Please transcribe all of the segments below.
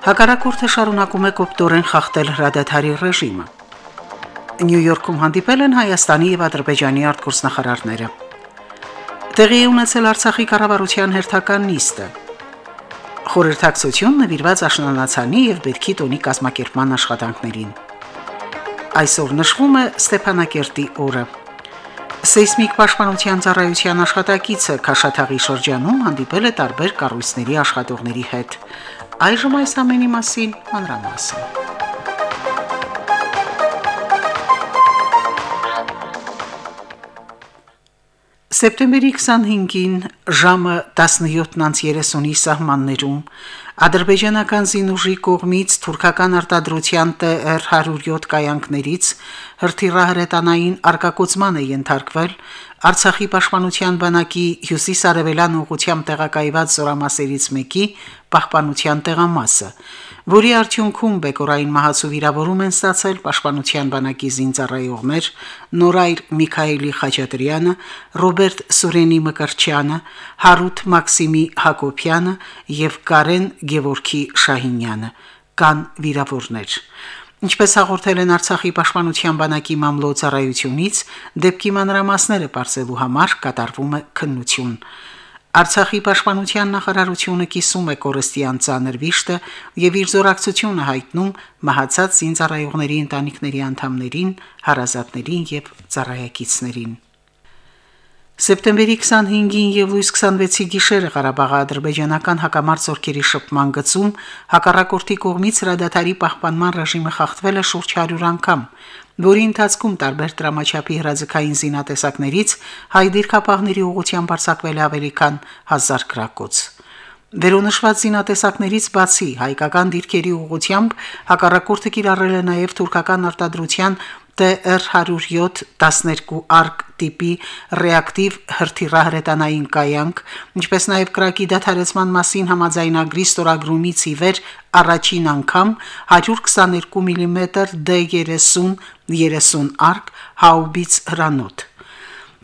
Հակառակորդը շարունակում է կոպտորեն խախտել հրադադարի ռեժիմը։ Նյու Յորքում հանդիպել են Հայաստանի եւ Ադրբեջանի արտգործնախարարները։ Տեղի է ունեցել Արցախի կառավարության հերթական նիստը։ Խորհրդակցություն նվիրված աշնանացանի եւ Բերքի տոնի կազմակերպման աշխատանքներին։ Այսօր նշվում է Ստեփանակերտի օրը։ Սեյսմիկ պաշտպանության ծառայության աշխատակիցը Քաշաթաղի շրջանում հանդիպել է տարբեր կառույցների աշխատողների հետ։ Այժմ այս ամենի մասին մանրամասն։ Սեպտեմբերի 25-ին ժամը 17:30-ի սահմաններում ադրբեջանական զինուժի կողմից թուրքական արտադրության TR 107 կայանքներից հրթիռահրետանային արկակոծման է ենթարկվել Արցախի պաշտպանության բանակի հյուսիս-արևելյան ուղությամբ տեղակայված զորամասերից մեկի պահպանության տեղամասը, որի արդյունքում բեկորային մահացու վիրավորում են ստացել պաշտպանության բանակի զինծառայողներ Նորայր Միքայելի Խաչատրյանը, Ռոբերտ Սուրենի Մկրչյանը, Հարութ Մաքսիմի Հակոբյանը եւ Կարեն Գևորգի Շահինյանը կան վիրավորներ։ Ինչպես հաղորդել են Արցախի պաշտպանության բանակի մամլոյցարայությունից, դեպքի մանրամասները բարձելու համար կատարվում է քննություն։ Արցախի պաշտպանության նախարարությունը կիսում է կորստյան ցաներ վիշտը եւ իր զորակցությունը հայտնում մահացած զինծառայողների ընտանիքների անդամներին, հարազատներին եւ ծառայակիցներին։ Սեպտեմբերի 25-ին եւ լույս 26-ի գիշերը Ղարաբաղի ադրբեջանական հակամարտ զորքերի շփման գծում հակառակորդի կողմից հրադադարի պահպանման ռեժիմը խախտվել է շուրջ 100 անգամ, որի ընթացքում տարբեր դրամաչափի հրաձգային զինատեսակներից հայ դիրքապահների ուղղությամբ արձակվել ավելի քան 1000 գրակոց։ Վերոնշված զինատեսակներից բացի հայկական դիրքերի ուղությամբ հակառակորդը կիրառել է նաև թուրքական արտադրության TR107 12 արկ տիպի ռեակտիվ հրթիռահրետանային կայանք, ինչպես նաև կրակի դադարեցման մասին համաձայնագրի ստորագրումից ի վեր առաջին անգամ 122 մմ D30 30 արկ հաուբից հրանոթ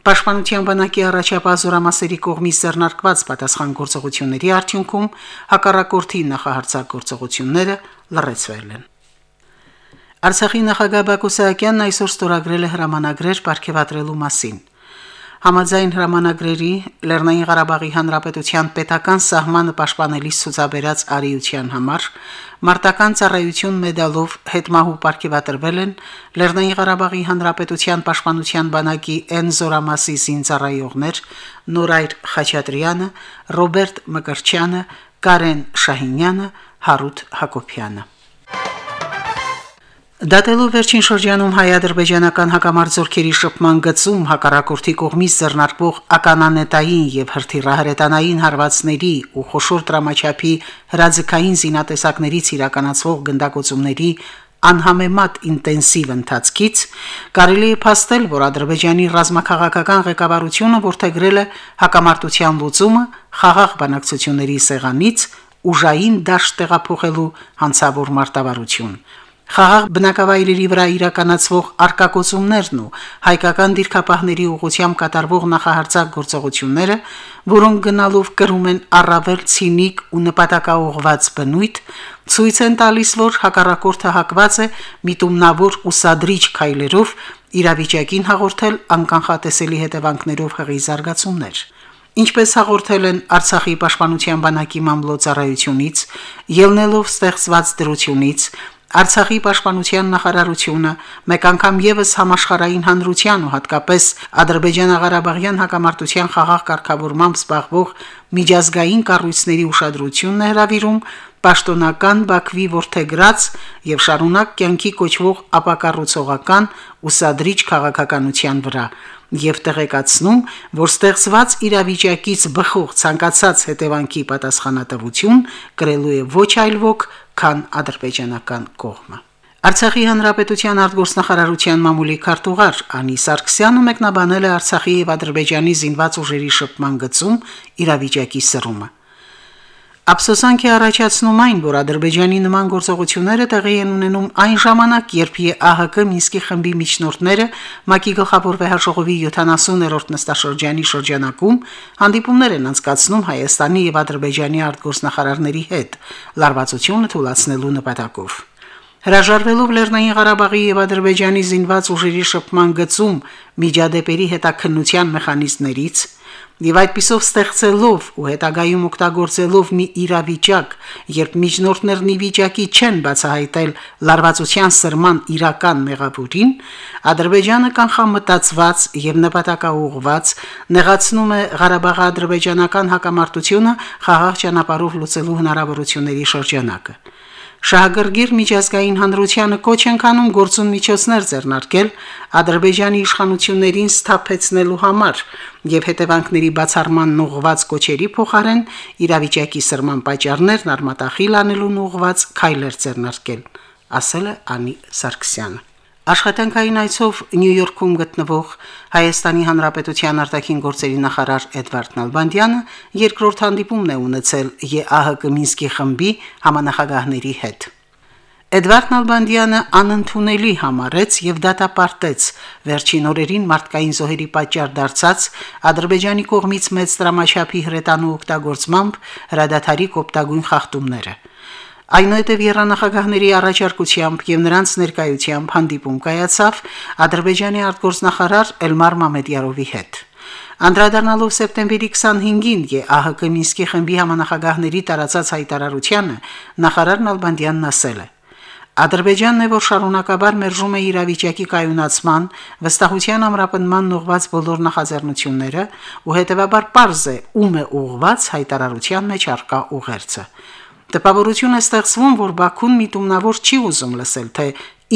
Պաշտպանության բանակի առաջապահ զորամասերի կողմից ձեռնարկված պատասխան գործողությունների արդյունքում հակառակորդի նախահարցակորձողությունները լրացվել են։ Արցախի նախագահ Բակո Սահակյանն այսօր ստորագրել է հրամանագրեր ապարգևատրելու մասին։ Համաձայն հրամանագրերի Լեռնային Ղարաբաղի Հանրապետության պետական սահմանը պաշտպանելիս ցուցաբերած արիության համար մարտական ծառայություն մեդալով հետմահու ապարգևատրվել են Լեռնային Ղարաբաղի Հանրապետության պաշտպանության բանակի N զորամասի զինծառայողներ Նորայր Խաչատրյանը, Ռոբերտ Մկրչյանը, Կարեն Շահինյանը, Հարութ Հակոբյանը։ Դատելով վերջին շրջանում հայ-ադրբեջանական հակամարտությունների շփման գծում հակառակորդի կողմից ձեռնարկվող ականանետային եւ հրթիռահրետանային հարվածների ու խոշոր դրամաչափի հրաձգային զինատեսակներից իրականացվող գնդակոծումների անհամեմատ ինտենսիվ ընթացքից կարելի է փաստել, որ Ադրբեջանի ռազմաքաղաքական ղեկավարությունը որթեգրել է հակամարտության լուծումը խաղաղ բանակցությունների սեղանից ուժային դաշտ տեղափոխելու հանցավոր մարտավարություն։ Խաղաղ բնակավայրերի վրա իրականացվող արկակոծումներն ու հայկական դիրքապահների ուղղությամբ կատարվող նախահարցակ գործողությունները, որոնք գնալով կրում են առավել ցինիկ ու նպատակաուղված բնույթ, ցույց են տալիս, որ հակառակորդը հակված է միտումնավոր ու սադրիչ քայլերով իրավիճակին հաղորդել անկանխատեսելի հետևանքներով հղի զարգացումներ։ Ինչպես հաղորդել են Արցախի պաշտպանության բանակի մամլոյցարայությունից, ելնելով ստեղծված դրությունից, Արցախի պաշտպանության նախարարությունը մեկ անգամ եւս համաշխարհային հանրության ու հատկապես Ադրբեջանա-Ղարաբաղյան հակամարտության խաղաղ կարգավորմամբ զբաղվող միջազգային կառույցների ուշադրությունն է հրավիրում պաշտոնական Բաքվի ворթեգրած եւ շարունակ կյանքի կոչվող ապակառուցողական ուսադրիչ քաղաքականության վրա եւ տեղեկացնում, որ ստեղծված իրավիճակից բխող ցանկացած հետևանքի պատասխանատվություն կրելու է ոչ այլ ոք, քան ադրբեջանական կողմը։ Արցախի հանրապետության արտգործնախարարության մամուլի քարտուղար Անի Սարգսյանը մեկնաբանել է Արցախի եւ Ադրբեջանի զինված ուժերի շփման գծում իրավիճակի սրումը։ Ափսոսանք է առաջացնում այն, որ Ադրբեջանի նման գործողությունները տեղի են ունենում այն ժամանակ, երբ ԵԱՀԿ Մինսկի խմբի միջնորդները ՄԱԿ-ի գլխավոր վեհաժողովի 70-րդ նստաշրջանի շրջանակում հանդիպումներ են անցկացնում Հայաստանի եւ Ադրբեջանի արտգործնախարարների հետ, լարվածությունը թույլատնելու նպատակով։ Հրաժարվելով Լեռնային Ղարաբաղի եւ Ադրբեջանի զինված ուժերի շփման գծում միջադեպերի հետաքննության մեխանիզմներից Եվ այդպիսով ստեղծելով ու հետագայում օգտագործելով մի իրավիճակ, երբ միջնորդներն ի վիճակի չեն բացահայտել լարվածության սրման իրական մեղավորին, Ադրբեջանը կանխամտածված եւ նպատակաուղված նեղացնում է Ղարաբաղ-ադրբեջանական հակամարտությունը խաղաղ ճանապարհով լուծելու հնարավորությունների շրջանակը։ Շահագրգիռ միջազգային հանրությանը կոչ են կանում գործուն միջոցներ ձեռնարկել Ադրբեջանի իշխանություններին սթափեցնելու համար եւ հետևանքների բացառման ուղղված կոչերի փոխարեն իրավիճակի սրման պատճառներն արմատախիլ անելուն ուղղված քայլեր ձեռնարկել, ասել է Անի Սարգսյանը։ Աշխատանքային այցով Նյու Յորքում գտնվող Հայաստանի Հանրապետության արտաքին գործերի նախարար Էդվարդ Նալբանդյանը երկրորդ հանդիպումն է ունեցել ԵԱՀԿ Մինսկի խմբի համանախագահների հետ։ Էդվարդ Նալբանդյանը անընդունելի համարեց եւ դատապարտեց վերջին օրերին մարդկային զոհերի պատճառ դարձած Ադրբեջանի կողմից մեծ դրամաչափի հրետանու օգտագործմամբ հրադադարի կոպտագույն խախտումները։ Այնուհետև երանախագահների առաջարկությամբ եւ նրանց ներկայությամբ հանդիպում կայացավ Ադրբեջանի արտգործնախարար Էլմար Մամեդյարովի հետ։ Անդրադառնալով սեպտեմբերի 25-ին ԵԱՀԿ Մինսկի խմբի համանախագահների տարածած հայտարարությանը նախարար Նալբանդյանն ասել է. Ադրբեջանն է, որ շարունակաբար մերժում է իրավիճակի կայունացման, վստահության ամրապնման ուղված բոլոր նախաձեռնությունները ու հետևաբար པարզ է ում է ուղված հայտարարության մեջ արկա ուղերձը։ Տպավորություն է ստեղծվում, որ Բաքուն միտումնավոր չի ուզում լսել, թե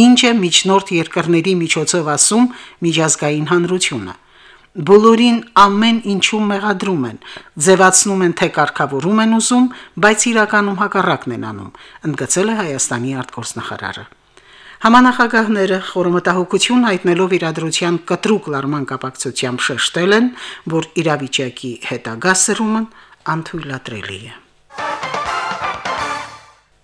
ինչ է միջնորդ երկրների միջոցով ասում միջազգային հանրությունը։ Բոլորին ամեն ինչում մեղադրում են, ձևացնում են, թե կարգավորում են ուզում, բայց իրականում հակառակն են անում, ընդգծել է Հայաստանի արտգործնախարարը։ Համանախագահները խորմտահոգություն հայտնելով իրադրության կտրուկ լարման կապակցությամբ շեշտել են, որ իրավիճակի հետագա սրումն անթույլատրելի է։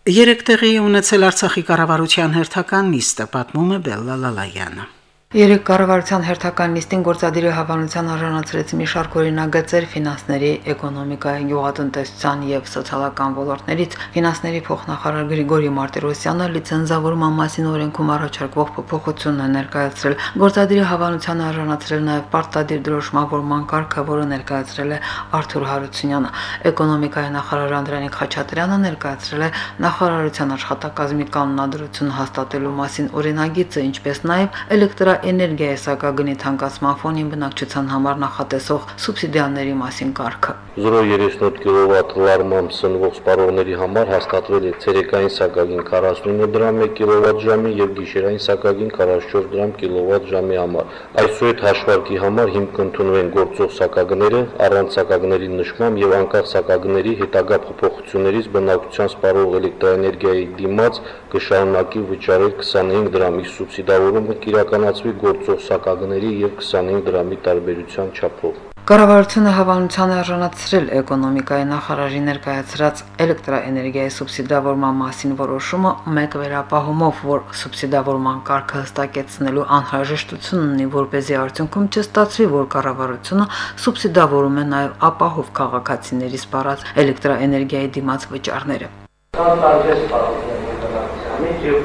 Երեք տեղի ունեցել Արցախի կառավարության հերթական նիստը, պատմում է Բելլա Լալայանը։ Երեք կառավարության հերթական նիստին գործադիրի հավանության արժանացրեց մի շարք օրինագծեր ֆինանսների, էկոնոմիկայի, գյուղատնտեսության եւ սոցիալական ոլորտներից ֆինանսների փոխնախարար Գրիգորի Մարտիրոսյանը լիցենզավորման մասին օրենքում առաջարկվող փոփոխությունն է ներկայացրել։ Գործադիրի հավանության արժանացրել նաեւ պարտադիր դրոշմավորման կարգը, որը ներկայացրել է Արթուր Հարությունյանը։ Էկոնոմիկայի նախարար Անդրանիկ Խաչատրյանը ներկայացրել է նախարարության աշխատակազմի կանոնադրություն հաստատելու մասին օրինագիծը, ինչպես նաեւ էլեկտրա էներգիայի սակագնի թանկացման ֆոնին բնակչության համար նախատեսող սուբսիդիաների մասին կարգը։ 0.37 կիլովատ լարմամբ սնվող սպառողների համար հաստատվել է ցերեկային սակագին 49 դրամ 1 կիլովատժամի եւ գիշերային սակագին 44 դրամ կիլովատ ժամի համար։ Այսուհետ հաշվարկի համար հիմք ընդունվեն գործող սակագները առանց սակագների նշման եւ անկախ սակագների հետագա փոփոխություններից բնակչության սպառող էլեկտրաէներգիայի դիմաց կշարունակի վճարել 25 դրամի սուբսիդավորումը կիրականացվի կազմի գործող սակագների եւ 25 դրամի տարբերության չափով։ Կառավարությունը հավանության է արժանացրել էկոնոմիկայի նախարարի ներկայացրած էլեկտրաէներգիայի սուբսիդավորման մասին որոշումը մեկ վերապահումով, որ սուբսիդավորման կարգը հստակեցնելու անհրաժեշտություն ունի, որ เป զի արդյունքում չստացվի, որ կառավարությունը սուբսիդավորում է նաև ապահով քաղաքացիների սպառած էլեկտրաէներգիայի դիմաց վճարները։ Կան տարբեր բնակչության եւ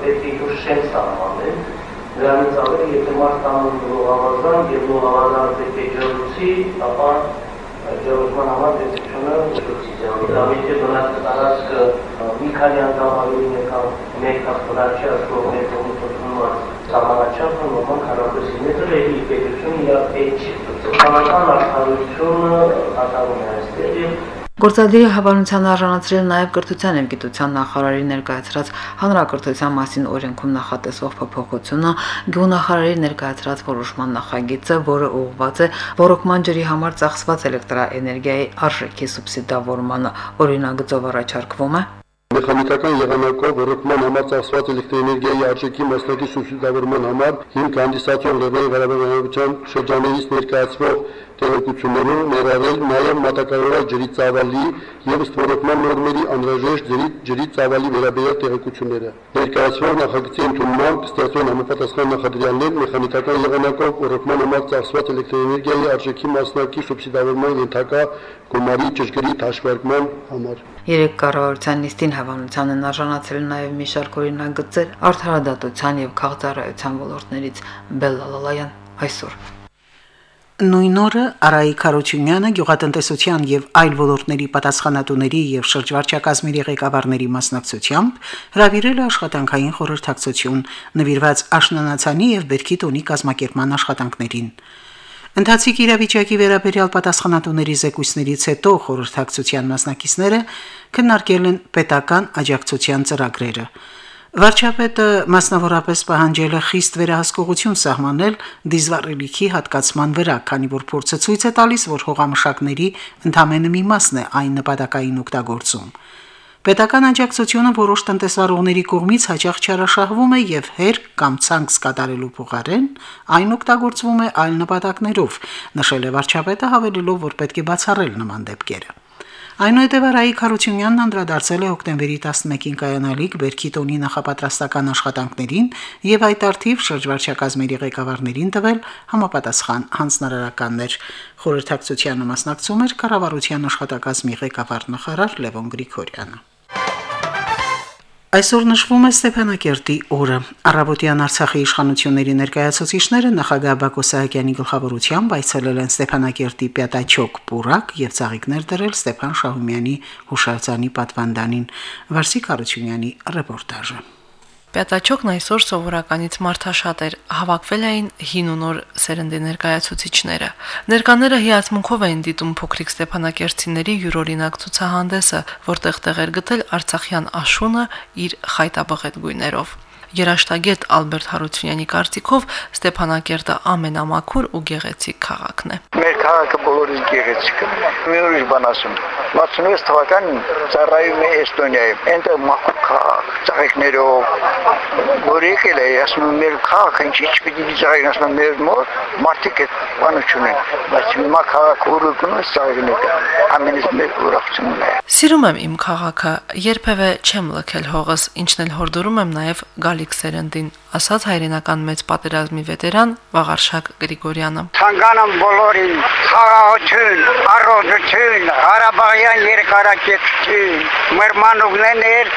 պետք է հուշեն սահմանել Դրանից ավելի եթե մարդ տանում լողավազան եւ լողավազանը պետք է ջրուցի, ապա ջրուցման համար պետությունը ջրուցի ջրի։ Դա եթե բնակ տարածքը մի քանի անդամալու եկան մեկ հաստատարչի աշխով մեկ կոմիտոտումը սահմանաչափը նորմալ քառակուսի մետր է ի պետությունը իր էջ քաղաքական աշխարհությունը հատարում է այստեղ եւ Գործադիրի հավանության արժանացրել նաև կրթության եւ գիտության նախարարի ներկայացրած հանրակրթության մասին օրենքում նախատեսվող փոփոխությունը, գյուղնախարարի ներկայացրած որոշման նախագիծը, որը ուղղված է ռոռոկման ջրի համար ծախսված էլեկտրաէներգիայի արժեքի սուբսիդավորմանը, օրինագծով առաջարկվում է. Մեխանիկական եղանակով ռոռոկման համար ծախսված էլեկտրոէներգիայի արժեքի մասնակի սուբսիդավորման համար հիմք հանդիսացող Ղարաբաղի Հանրապետության շրջաններից ներկայացվող տեղեկություններում ներառել նաև մատակարարված ջրի ծավալի եւ ստորոտման նորմերի անհրաժեշտ ջրի ջրի ծավալի վերաբերյալ տեղեկությունները։ Ներկայացվող նախագծի ընդունմամբ կստեղծվեն համապատասխան նախադրյալներ մեխանիկական եղանակով ռոռոկման համար ծախսված էլեկտրոէներգիայի արժեքի մասնակի սուբսիդավորման ենթակա գումարի ճշգրիտ հաշվարկման համար։ Երեք կառավարության նիստին հավանության են արժանացել նաև մի շարք օրինագծեր արդարադատության եւ քաղաքացիության ոլորտներից Բելլալալայան այսօր Նույն օրը Արայիկ Խարոչյանը գյուղատնտեսության եւ այլ ոլորտների պատասխանատուների եւ շրջվարչակազմերի ղեկավարների մասնակցությամբ հրավիրել է աշխատանքային խորհրդակցություն նվիրված աշնանացանի եւ Բերքի տոնի կազմակերպման աշխատանքներին։ Ընթացիկ իրավիճակի վերաբերյալ պատասխանատուների զեկույցներից հետո խորհրդակցության մասնակիցները քննարկել են պետական աջակցության ծրագրերը։ Վարչապետը մասնավորապես պահանջել է խիստ վերահսկողություն սահմանել դիզվառելիքի հատկացման վրա, քանի որ փորձը ցույց է տալիս, որ հողամշակների ընդամենը մի մասն է այն նպատակային օգտագործում։ Պետական աջակցությունը որոշ տնտեսվարողների կողմից հաճախ չարաշահվում է եւ հեր կամ ցանկ կատարելու փոխարեն այն օգտագործվում է այլ նպատակներով, նշել է վարչապետը հավելելով, որ պետք է բացառել նման դեպքերը։ Այնուհետև Արայիկ Խարությունյանն անդրադարձել է հոկտեմբերի 11-ին կայանալիք Բերքի տոնի նախապատրաստական աշխատանքներին եւ այդ արդիվ շրջվարչակազմերի ղեկավարներին տվել համապատասխան հանձնարարականներ։ Խորհրդակցությանը մասնակցում էր կառավարության աշխատակազմի ղեկավար նախարար Լևոն Գրիգորյանը։ Այսօր նշվում է Ստեփանակերտի օրը։ Արաբոտյան Արցախի իշխանությունների ներկայացուցիչները նախագահ Բակո Սահակյանի գլխավորությամբ այցելել են Ստեփանակերտի Պյատաչոկ Պուրակ եւ ցաղիկներ դրել Ստեփան Շահումյանի հուշարձանի պատվանդանին։ Վարսիկ Արությունյանի ռեպորտաժը։ Պյատաչոկն այսօր սովորականից մարդաշատ էր, հավաքվել էին հին ու նոր սերնդի ներկայացուցիչները։ Ներկաները հիացմունքով էին դիտում փոքրիկ Ստեփանակերտցիների յուրօրինակ ցուցահանդեսը, որտեղ տեղեր գտել Արցախյան աշունը իր խայտաբղետ գույներով։ Երաշտագետ Ալբերտ Հարությունյանի կարծիքով Ստեփանակերտը ամենամաքուր ու գեղեցիկ քաղաքն է։ Մեր քաղաքը բոլորից գեղեցիկն է։ Մի ուրիշ բան ասում։ 66 թվականին ծառայում է Էստոնիայում։ Այնտեղ մաքուր քաղաք, ծաղիկներով, որ եկել է, ասում եմ մեր քաղաքը ինչ ինչ պիտի ծաղիկ, ասում եմ մեր մոտ մարդիկ այդ բանը չունեն, բայց հիմա քաղաքը ուրույն է ծաղիկները։ Ամենից մեծ ուրախությունն է։ Սիրում եմ իմ քաղաքը, երբևէ չեմ լքել հողս, ինչն էլ հորդորում եմ նաև գալիք սերնդին, ասաց հայրենական մեծ պատերազմի վետերան Վաղարշակ Գրիգորյանը։ Ցանկանամ բոլորին խաղաղություն, առողջություն, Ղարաբաղյան երկարակեցություն, մեր մանուկներ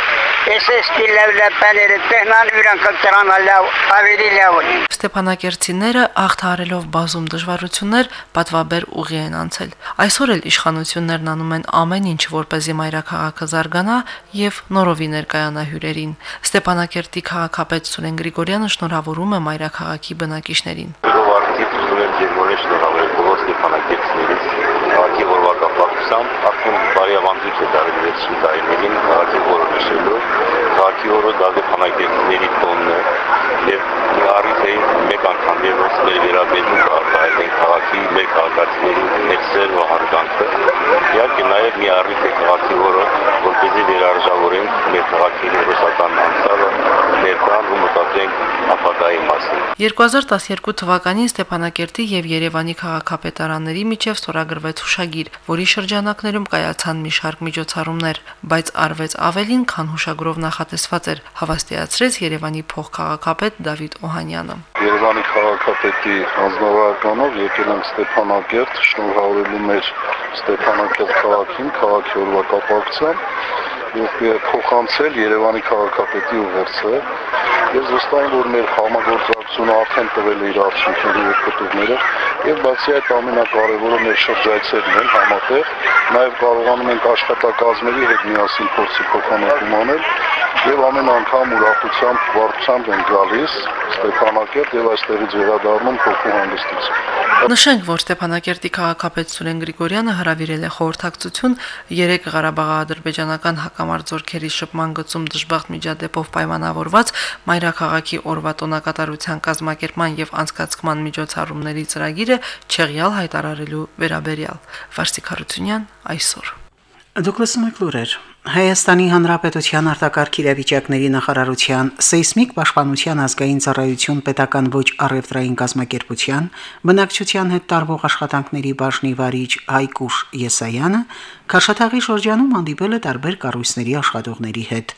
Էսեստի լավլապաները տեհնան իրանք կտրանալավ ավելի լավ։ Ստեփանակերտցիները աղթարելով բազում դժվարություններ պատվաբեր ուղի են անցել։ Այսօր էլ իշխանություններն անում են ամեն ինչ, որպեսզի մայրաքաղաքը զարգանա եւ նորովի ներկայանա հյուրերին։ Ստեփանակերտի քաղաքապետ Սուրեն Գրիգորյանը շնորհավորում է մայրաքաղաքի բնակիչներին։ Ողջույն ծնունդի Գերմանիա շնորհավորել բոլոր ստեփանակերտցիներից քաղաքի որվա կապակցությամբ արդեն բարիավանդույց է դարձել վերջին տարիներին քաղաքի որը նշելու քաղաքի որը դարձել փանակերտների տոնն է եւ առիթ է մեկ անգամ եւս մեր վերաբերմունք արտահայտեն քաղաքի մեր քաղաքացիների մեր սեր ու հարգանքը իհարկե նաեւ մի առիթ է քաղաքի որը որպեսզի վերարժավորենք մեր քաղաքի հերոսական անցյալը ներկան ու մտածենք ապագայի մասին 2012 թվականին Ստեփանակերտի եւ Երևանի քաղաքապետարանների միջև ստորագրվեց հուշագիր, որի շրջանակներում կայացան մի շարք միջոցառումներ, բայց արվեց ավելին, քան հուշագրով նախատեսված էր, հավաստիացրեց Երևանի փոխքաղաքապետ Դավիթ Օհանյանը։ Երևանի քաղաքապետի հանձնարարականով եկել եմ Ստեփանակերտ շնորհավորելու մեր Ստեփանակերտ քաղաքին, քաղաքի օրվա կապակցությամբ եւ փոխանցել Երևանի քաղաքապետի ուղերձը Ես վստահ որ մեր համագործակցությունը արդեն տվել է իր արդյունքների եւ կտուրները եւ բացի այդ ամենակարևորը մեր շրջայցերն են համատեղ, նաեւ կարողանում ենք աշխատակազմերի հետ միասին փորձի փոխանակում անել եւ ամեն անգամ ուրախությամբ, վարչությամբ են գալիս Ստեփանակերտ եւ այստեղից վերադառնում փոխու հանգստից։ Նշենք, որ Ստեփանակերտի քաղաքապետ Սուրեն Գրիգորյանը հրավիրել է խորհրդակցություն 3 Ղարաբաղ-ադրբեջանական հակամարտությունների շփման գծում դժբախտ միջադեպով պայմանավորված Մայրաքաղաքի օրվա տոնակատարության կազմակերպման եւ անցկացման միջոցառումների ծրագիրը չեղյալ հայտարարելու վերաբերյալ։ Վարսիկ Հարությունյան այսօր։ Դուկլաս Մակլուրեր Հայաստանի Հանրապետության արտակարգ իրավիճակների նախարարության սեյսմիկ պաշտպանության ազգային ծառայություն պետական ոչ առևտրային կազմակերպության բնակչության հետ տարվող աշխատանքների բաժնի վարիչ Հայկուշ Եսայանը Քաշաթաղի շրջանում հանդիպել է տարբեր կառույցների աշխատողների հետ։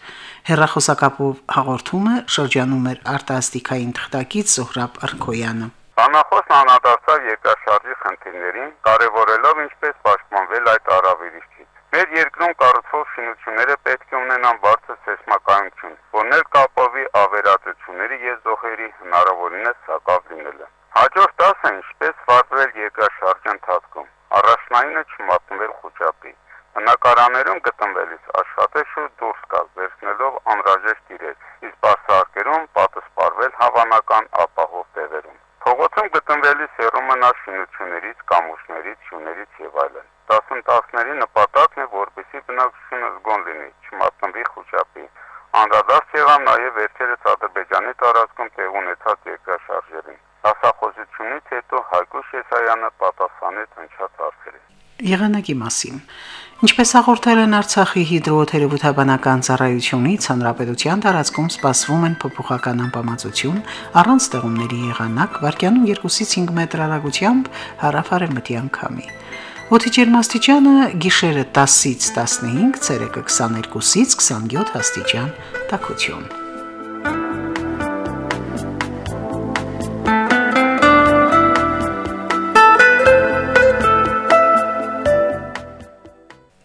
Հերրախոսակապով հաղորդում է շրջանում էր արտասթիկային թղթակից Զոհրաբ Արքոյանը։ Բանախոսն անդրադարձավ երկրաշարժի խնդիրներին, կարևորելով ինչպես պաշտպանվել այդ առավելիչից։ Մեր երկրում կառուցվող շինությունները պետք է ունենան բարձր սեյսմականություն, որն էլ կապովի ավերածությունների եւ զոհերի հնարավորինս սակավ լինելը։ Հաջորդ դասը ինչպես վարվել երկրաշարժի ընթացքում։ Առաջնայինը չմատնվել խոճապի։ Բնակարաններում գտնվելիս աշխատել շուտ դուրս գալ, վերցնելով անհրաժեշտ իրեր, իսկ բարձրարկերում պատասպարվել հավանական ապահով տեղերում։ Փողոցում գտնվելիս հեռու մնալ շինություններից, կամուրջներից, հյուներից եւ այլն։ Դասընթացների նպատակն է, որպեսզի բնակչությունը զգոն լինի, չմատնվի խոճապի։ Անդրադարձ եղավ նաև վերջերս Ադրբեջանի տարածքում տեղ ունեցած երկրաշարժերին։ Դասախոսությունից հետո Հայկուշ Եսայանը պատասխանեց հնչած հարցերին։ Եղանակի մասին Ինչպես հաղորդել են Արցախի հիդրոթերապևտաբանական ծառայությունից, հանրապետության տարածքում սպասվում են փոփոխական անբավարարություն, առանց ստեղումների եղանակ, վարկյանում 2-ից 5 մետր հեռագությամբ հարավարեմտյան քամի։ Օդի ջերմաստիճանը գիշերը 10-ից 15, ցերեկը 22-ից 27 աստիճան տաքություն։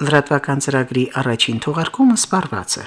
Լրատվական ծրագրի առաջին թողարկումը սպառված է։